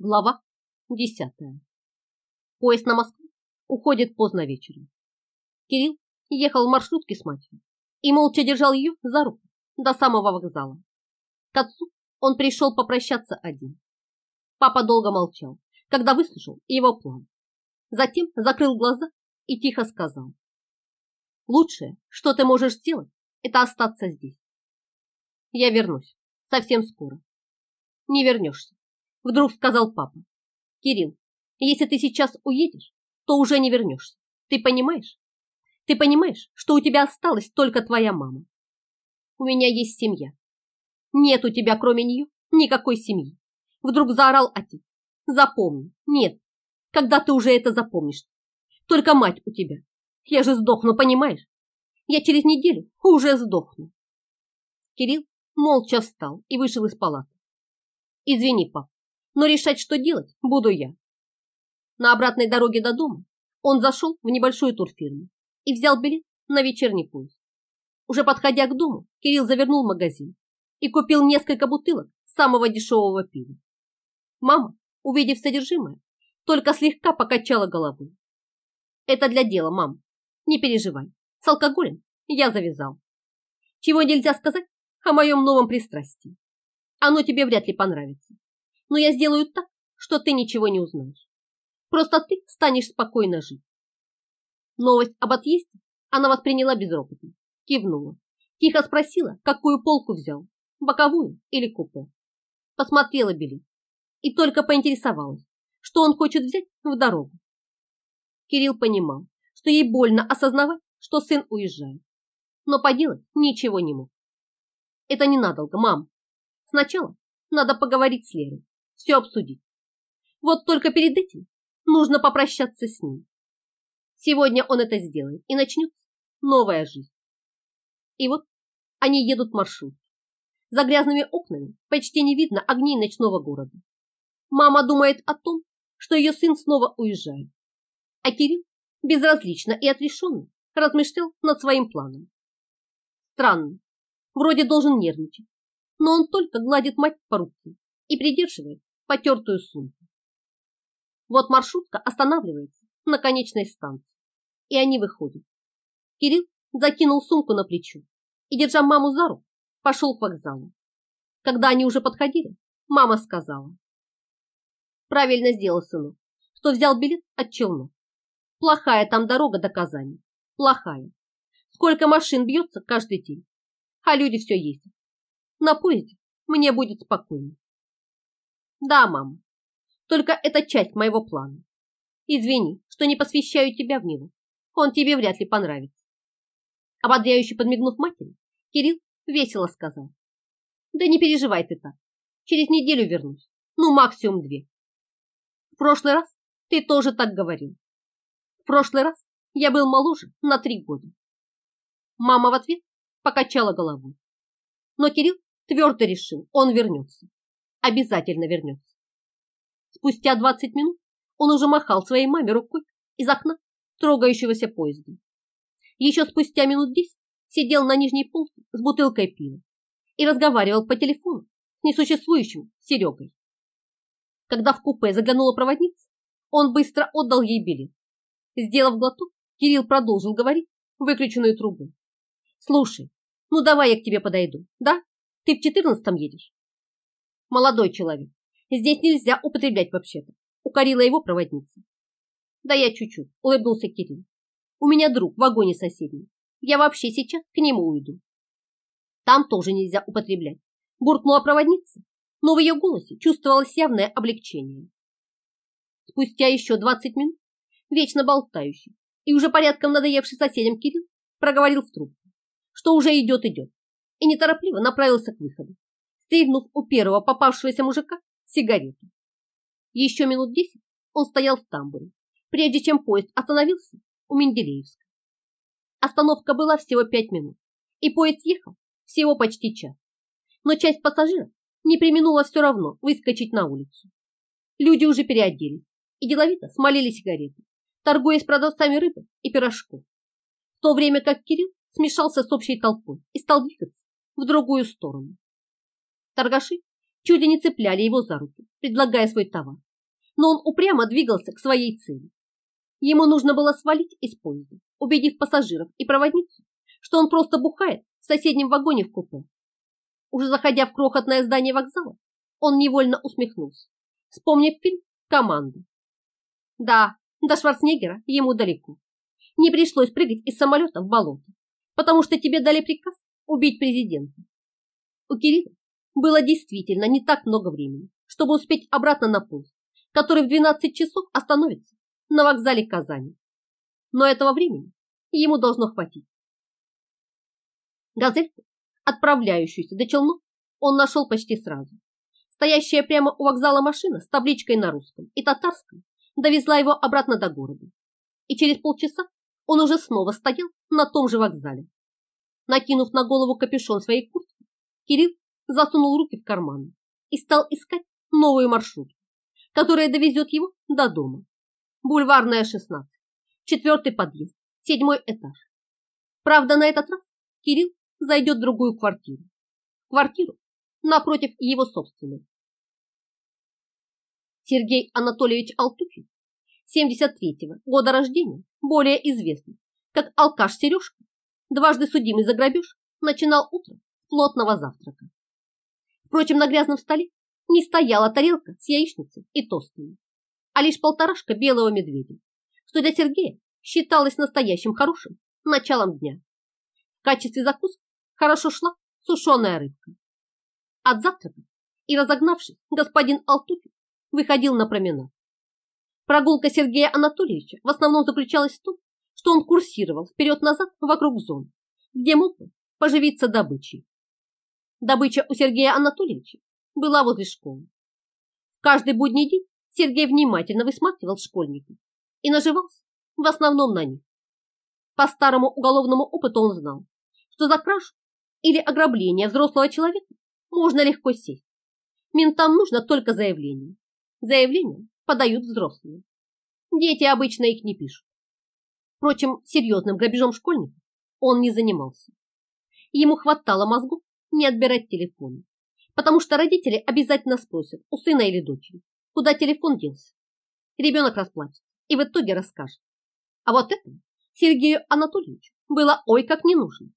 Глава десятая. Поезд на Москву уходит поздно вечером. Кирилл ехал в маршрутке с матерью и молча держал ее за руку до самого вокзала. К отцу он пришел попрощаться один. Папа долго молчал, когда выслушал его план. Затем закрыл глаза и тихо сказал. Лучшее, что ты можешь сделать, это остаться здесь. Я вернусь совсем скоро. Не вернешься Вдруг сказал папа. Кирилл, если ты сейчас уедешь, то уже не вернешься. Ты понимаешь? Ты понимаешь, что у тебя осталась только твоя мама? У меня есть семья. Нет у тебя, кроме нее, никакой семьи. Вдруг заорал отец. Запомни. Нет. Когда ты уже это запомнишь? Только мать у тебя. Я же сдохну, понимаешь? Я через неделю уже сдохну. Кирилл молча встал и вышел из палаты. Извини, пап, но решать, что делать, буду я. На обратной дороге до дома он зашел в небольшую турфирму и взял билет на вечерний поезд. Уже подходя к дому, Кирилл завернул магазин и купил несколько бутылок самого дешевого пива. Мама, увидев содержимое, только слегка покачала головой. Это для дела, мам. Не переживай. С алкоголем я завязал. Чего нельзя сказать о моем новом пристрастии. Оно тебе вряд ли понравится но я сделаю так, что ты ничего не узнаешь. Просто ты станешь спокойно жить. Новость об отъезде она восприняла безропотно, кивнула, тихо спросила, какую полку взял, боковую или купе. Посмотрела билет и только поинтересовалась, что он хочет взять в дорогу. Кирилл понимал, что ей больно осознавать, что сын уезжает, но поделать ничего не мог. Это ненадолго, мам. Сначала надо поговорить с Лерой все обсудить. Вот только перед этим нужно попрощаться с ним. Сегодня он это сделает, и начнется новая жизнь. И вот они едут маршрут. За грязными окнами почти не видно огней ночного города. Мама думает о том, что ее сын снова уезжает. А Кирилл безразлично и отрешенно размышлял над своим планом. Странно, вроде должен нервничать, но он только гладит мать по руке и придерживает потертую сумку. Вот маршрутка останавливается на конечной станции, и они выходят. Кирилл закинул сумку на плечо и, держа маму за руку, пошел к вокзалу. Когда они уже подходили, мама сказала. Правильно сделал сынок, что взял билет от Челнов. Плохая там дорога до Казани. Плохая. Сколько машин бьется каждый день. А люди все ездят. На поезде мне будет спокойно. Да, мам. Только это часть моего плана. Извини, что не посвящаю тебя в него. Он тебе вряд ли понравится. Ободряюще подмигнув матери, Кирилл весело сказал. Да не переживай ты так. Через неделю вернусь. Ну, максимум две. В прошлый раз ты тоже так говорил. В прошлый раз я был моложе на три года. Мама в ответ покачала головой. Но Кирилл твердо решил, он вернется обязательно вернется. Спустя 20 минут он уже махал своей маме рукой из окна трогающегося поезда. Еще спустя минут 10 сидел на нижней полке с бутылкой пива и разговаривал по телефону с несуществующим Серегой. Когда в купе заглянула проводница, он быстро отдал ей билет. Сделав глоток, Кирилл продолжил говорить выключенную трубу. «Слушай, ну давай я к тебе подойду, да? Ты в четырнадцатом едешь?» Молодой человек, здесь нельзя употреблять вообще-то, укорила его проводница. Да я чуть-чуть, улыбнулся Кирилл. У меня друг в вагоне соседнем. Я вообще сейчас к нему уйду. Там тоже нельзя употреблять, буркнула проводница, но в ее голосе чувствовалось явное облегчение. Спустя еще двадцать минут, вечно болтающий и уже порядком надоевший соседям Кирилл проговорил в трубку, что уже идет-идет, и неторопливо направился к выходу стрельнув у первого попавшегося мужика сигарету. Еще минут десять он стоял в тамбуре, прежде чем поезд остановился у Менделеевска. Остановка была всего пять минут, и поезд ехал всего почти час. Но часть пассажиров не применула все равно выскочить на улицу. Люди уже переоделись и деловито смолили сигареты, торгуясь продавцами рыбы и пирожков. В то время как Кирилл смешался с общей толпой и стал двигаться в другую сторону. Торгаши чуть не цепляли его за руки, предлагая свой товар. но он упрямо двигался к своей цели. Ему нужно было свалить из поезда, убедив пассажиров и проводницу, что он просто бухает в соседнем вагоне в купе. Уже заходя в крохотное здание вокзала, он невольно усмехнулся, вспомнив фильм «Команда». Да, до Шварценеггера ему далеко. Не пришлось прыгать из самолета в болото, потому что тебе дали приказ убить президента. У Кирилла было действительно не так много времени, чтобы успеть обратно на поезд, который в 12 часов остановится на вокзале Казани. Но этого времени ему должно хватить. Газельку, отправляющуюся до Челнов, он нашел почти сразу. Стоящая прямо у вокзала машина с табличкой на русском и татарском довезла его обратно до города. И через полчаса он уже снова стоял на том же вокзале. Накинув на голову капюшон своей куртки, Кирилл засунул руки в карманы и стал искать новую маршрутку, которая довезет его до дома. Бульварная 16, четвертый подъезд, седьмой этаж. Правда, на этот раз Кирилл зайдет в другую квартиру. Квартиру напротив его собственной. Сергей Анатольевич Алтухин, 73-го года рождения, более известный как алкаш Сережка, дважды судимый за грабеж, начинал утро плотного завтрака. Впрочем, на грязном столе не стояла тарелка с яичницей и тостами, а лишь полторашка белого медведя, что для Сергея считалось настоящим хорошим началом дня. В качестве закуски хорошо шла сушеная рыбка. От завтрака и разогнавшись, господин Алтупин выходил на променад. Прогулка Сергея Анатольевича в основном заключалась в том, что он курсировал вперед-назад вокруг зон, где мог бы поживиться добычей. Добыча у Сергея Анатольевича была возле школы. Каждый будний день Сергей внимательно высматривал школьников и наживался в основном на них. По старому уголовному опыту он знал, что за кражу или ограбление взрослого человека можно легко сесть. Ментам нужно только заявление. Заявление подают взрослые. Дети обычно их не пишут. Впрочем, серьезным грабежом школьников он не занимался. Ему хватало мозгу не отбирать телефон, потому что родители обязательно спросят у сына или дочери, куда телефон делся. Ребенок расплачется и в итоге расскажет. А вот это Сергею Анатольевичу было ой как не нужно.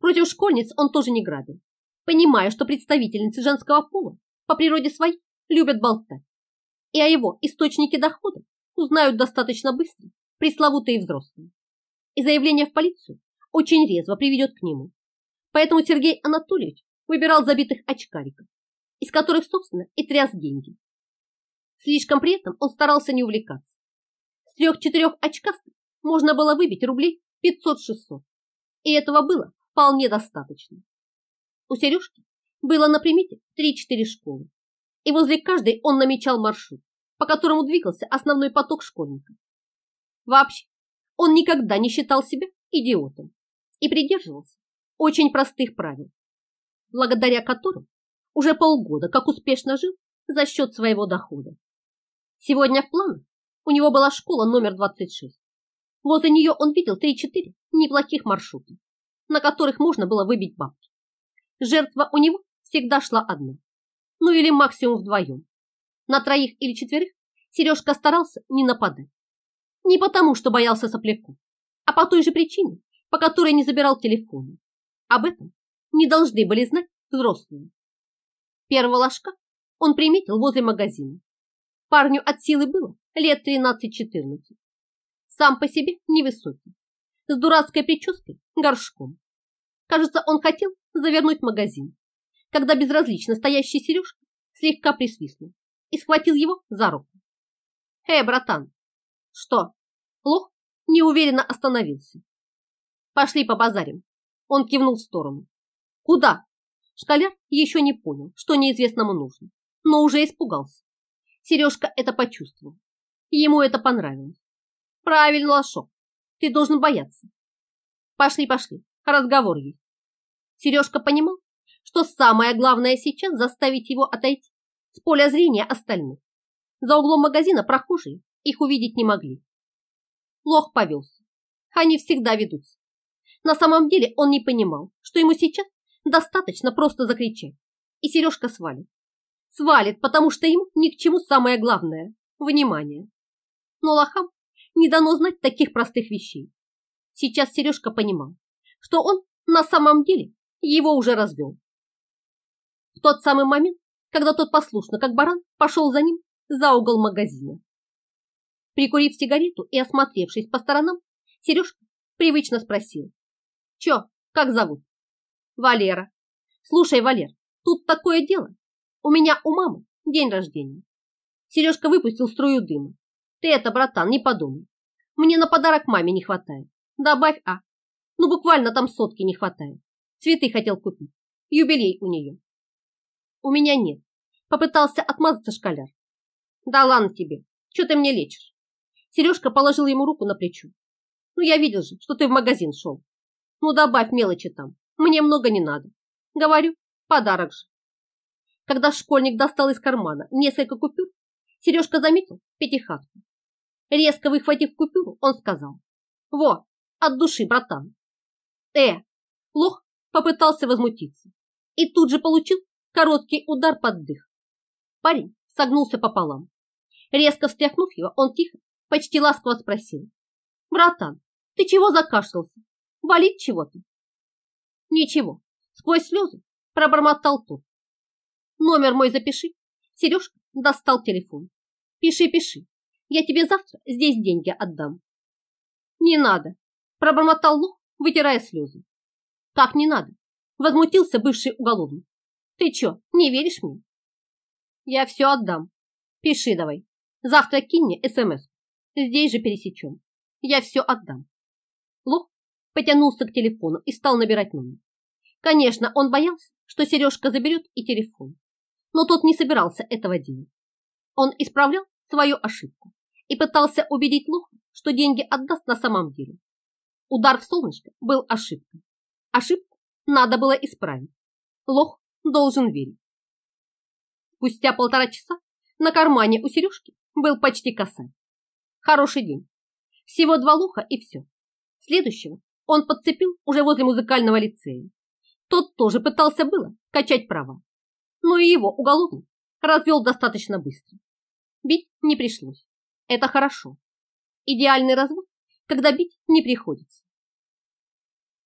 Против школьниц он тоже не грабил, понимая, что представительницы женского пола по природе своей любят болтать. И о его источнике дохода узнают достаточно быстро пресловутые взрослые. И заявление в полицию очень резво приведет к нему. Поэтому Сергей Анатольевич выбирал забитых очкариков, из которых, собственно, и тряс деньги. Слишком при этом он старался не увлекаться. С трех-четырех очкастых можно было выбить рублей 500-600, и этого было вполне достаточно. У Сережки было на примете 3-4 школы, и возле каждой он намечал маршрут, по которому двигался основной поток школьников. Вообще, он никогда не считал себя идиотом и придерживался очень простых правил, благодаря которым уже полгода как успешно жил за счет своего дохода. Сегодня в планах у него была школа номер 26. Возле нее он видел 3-4 неплохих маршрута, на которых можно было выбить бабки. Жертва у него всегда шла одна, ну или максимум вдвоем. На троих или четверых Сережка старался не нападать. Не потому, что боялся сопляку, а по той же причине, по которой не забирал телефоны. Об этом не должны были знать взрослые. Первого ложка он приметил возле магазина. Парню от силы было лет 13-14. Сам по себе невысокий, с дурацкой прической горшком. Кажется, он хотел завернуть магазин, когда безразлично стоящий Сережка слегка присвистнул и схватил его за руку. «Эй, братан!» «Что?» Лох неуверенно остановился. «Пошли побазарим!» Он кивнул в сторону. Куда? Школяр еще не понял, что неизвестному нужно, но уже испугался. Сережка это почувствовал. Ему это понравилось. Правильно, Лошок, ты должен бояться. Пошли, пошли, разговор есть. Сережка понимал, что самое главное сейчас заставить его отойти с поля зрения остальных. За углом магазина прохожие их увидеть не могли. Лох повелся. Они всегда ведутся. На самом деле он не понимал, что ему сейчас достаточно просто закричать, и Сережка свалит. Свалит, потому что ему ни к чему самое главное – внимания. Но лохам не дано знать таких простых вещей. Сейчас Сережка понимал, что он на самом деле его уже развел. В тот самый момент, когда тот послушно, как баран, пошел за ним за угол магазина. Прикурив сигарету и осмотревшись по сторонам, Сережка привычно спросил. «Чё, как зовут?» «Валера». «Слушай, Валер, тут такое дело. У меня у мамы день рождения». Сережка выпустил струю дыма. «Ты это, братан, не подумай. Мне на подарок маме не хватает. Добавь А. Ну, буквально там сотки не хватает. Цветы хотел купить. Юбилей у нее». «У меня нет». Попытался отмазаться школяр. «Да ладно тебе. Что ты мне лечишь?» Сережка положил ему руку на плечо. Ну, я видел же, что ты в магазин шел. Ну, добавь мелочи там. Мне много не надо. Говорю, подарок же. Когда школьник достал из кармана несколько купюр, Сережка заметил пятихатку. Резко выхватив купюру, он сказал. Во, от души, братан. Э, лох попытался возмутиться и тут же получил короткий удар под дых. Парень согнулся пополам. Резко встряхнув его, он тихо Почти ласково спросил. Братан, ты чего закашлялся? Болит чего-то? Ничего. Сквозь слезы пробормотал тот. Номер мой запиши. Сережка достал телефон. Пиши, пиши. Я тебе завтра здесь деньги отдам. Не надо. Пробормотал Лух, вытирая слезы. Как не надо? Возмутился бывший уголовник. Ты чё, не веришь мне? Я все отдам. Пиши давай. Завтра кинь мне СМС. Здесь же пересечем. Я все отдам. Лох потянулся к телефону и стал набирать номер. Конечно, он боялся, что Сережка заберет и телефон. Но тот не собирался этого делать. Он исправлял свою ошибку и пытался убедить Лоха, что деньги отдаст на самом деле. Удар в солнышко был ошибкой. Ошибку надо было исправить. Лох должен верить. Спустя полтора часа на кармане у Сережки был почти косарь. Хороший день. Всего два луха и все. Следующего он подцепил уже возле музыкального лицея. Тот тоже пытался было качать права, но и его уголовник развел достаточно быстро. Бить не пришлось. Это хорошо. Идеальный развод, когда бить не приходится.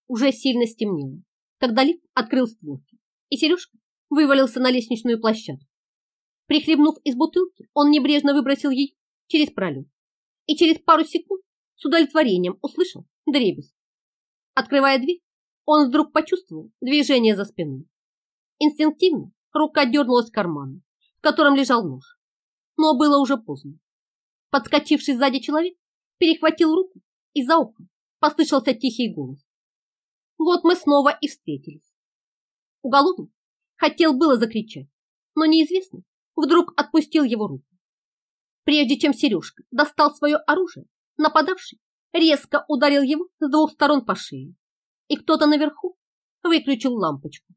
Уже сильно стемнело, когда Лип открыл створки, и Сережка вывалился на лестничную площадку. Прихлебнув из бутылки, он небрежно выбросил ее через пролет и через пару секунд с удовлетворением услышал дребезг. Открывая дверь, он вдруг почувствовал движение за спиной. Инстинктивно рука дернулась к карману, в котором лежал нож. Но было уже поздно. Подскочивший сзади человек перехватил руку, и за ухом послышался тихий голос. Вот мы снова и встретились. Уголовник хотел было закричать, но неизвестный вдруг отпустил его руку. Прежде чем Сережка достал свое оружие, нападавший резко ударил его с двух сторон по шее, и кто-то наверху выключил лампочку.